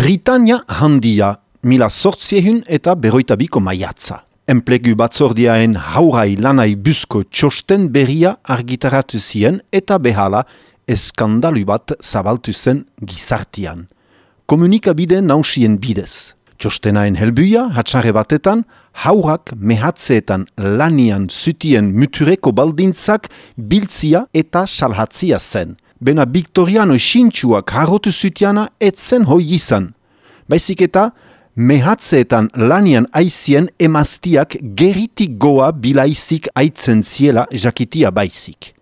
Britania handia, mila sortziehun eta beroitabiko maiatza. Enplegu batzordiaen haurai lanai busko txosten berria argitaratu zien eta behala eskandalu bat zabaltu zen gizartian. Komunikabide nausien bidez. Txostenaen helbuia, hatxare batetan, haurak mehatzeetan lanian zutien mutureko baldintzak biltzia eta salhatzia zen bena Victoriano Xintxuak harrotu zutiana etzen hoi izan. Baizik eta, mehatzeetan lanian aizien emaztiak geritik goa bilaizik aitzen ziela jakitia baizik.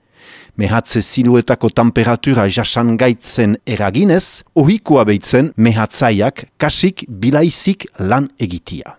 Mehatze siluetako temperatura jasan gaitzen eraginez, ohikoa behitzen mehatzaiak kasik bilaizik lan egitia.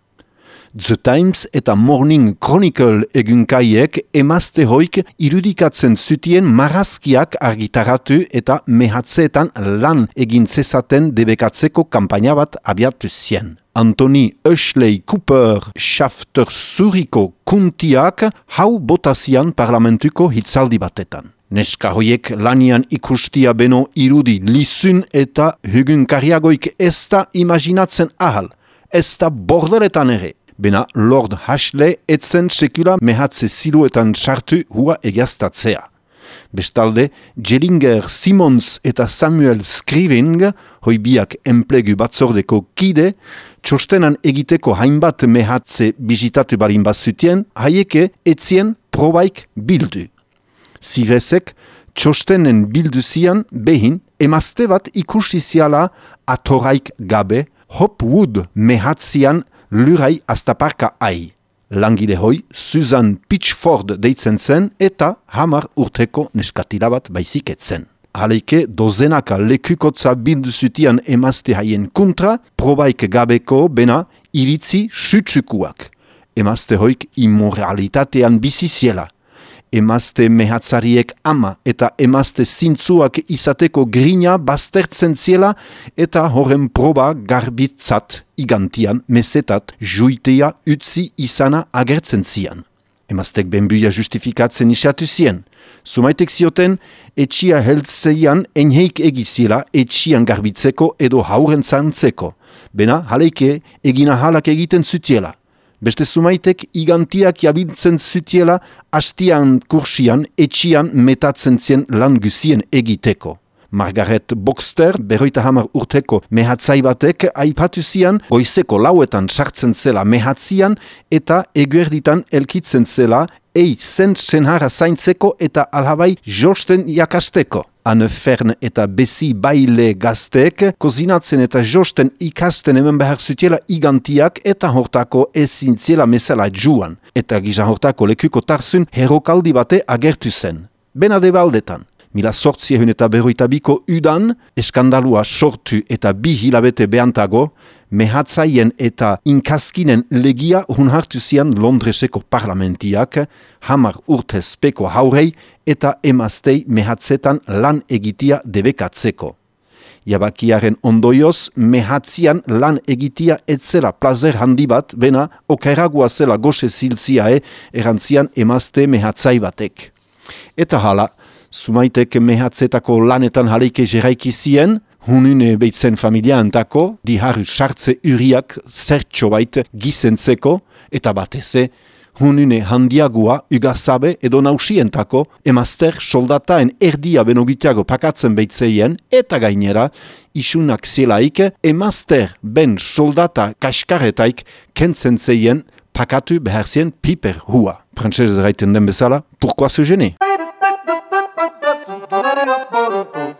The Times eta Morning Chronicle egunkaiek emazte hoik irudikatzen zutien marazkiak argitaratu eta mehatzeetan lan egin zezaten debekatzeko kampaina bat abiatu zien. Anthony Ashley Cooper Shafter Zuriko kuntiak hau botazian parlamentuko hitzaldi batetan. Neska hoiek lanian ikustia beno irudi lizun eta hugunkariagoik ez da imaginatzen ahal, ez da borderetan ere. Bena Lord Hashley etzen sekula mehatze siluetan sartu hua egiaztatzea. Bestalde, Jellinger Simons eta Samuel Scriving, hoibiak enplegu batzordeko kide, txostenan egiteko hainbat mehatze bizitatu barin bazutien, haieke etzien probaik bildu. Zirezek, txostenen bildu zian behin, emazte bat ikusiziala atoraik gabe, Hopwood mehatzian lurai astaparka ai. Langile hoi, Susan Pitchford deitzen zen eta hamar urteko neskatila bat baiziketzen. Haleike dozenaka lekukotza bildu zutian emazte haien kontra, probaik gabeko bena iritzi sutsukuak. Emazte hoik immoralitatean biziziela emazte mehatzariek ama eta emazte zintzuak izateko grina baztertzen ziela eta horren proba garbitzat igantian mesetat juitea utzi izana agertzen zian. Emaztek benbuia justifikatzen isatu zien. Sumaitek zioten, etxia heltzeian enheik egizila etxian garbitzeko edo hauren zantzeko. Bena, haleike, egina halak egiten zutiela. Beste sumaitek igantiak jabiltzen zutiela hastian kursian etxian metatzen zien lan guzien egiteko. Margaret Boxter, berroita hamar urteko mehatzai batek, aipatu zian goizeko lauetan sartzen zela mehatzian eta eguerditan elkitzen zela ei zen senhara zaintzeko eta alhabai josten jakasteko. Anne Fern eta Besi Baile gazteek, kozinatzen eta josten ikasten hemen behar zutiela igantiak eta hortako ezin ziela mesela juan. Eta gizan hortako lekuko tarzun herokaldi bate agertu zen. Bena de baldetan mila sortzi ehun eta berroita biko udan, eskandalua sortu eta bi hilabete behantago, mehatzaien eta inkaskinen legia hun hartu zian Londreseko parlamentiak, hamar urtez peko haurei eta emaztei mehatzetan lan egitia debekatzeko. Jabakiaren ondoioz, mehatzian lan egitia etzela plazer handi bat, bena okairagua zela goxe ziltziae erantzian emazte mehatzai batek. Eta hala, Sumaitek mehatzetako lanetan jaleike jeraiki zien, hunune beitzen familiaantako, diharu sartze uriak zertxo bait gizentzeko, eta bateze, hunune handiagua ugazabe edo nausientako, emazter soldataen erdia benogitiago pakatzen beitzeien, eta gainera, isunak zielaik, emazter ben soldata kaskaretaik kentzen zeien, pakatu beharzien piper hua. Frantzese raiten den bezala, pourquoi se gene? Thank you.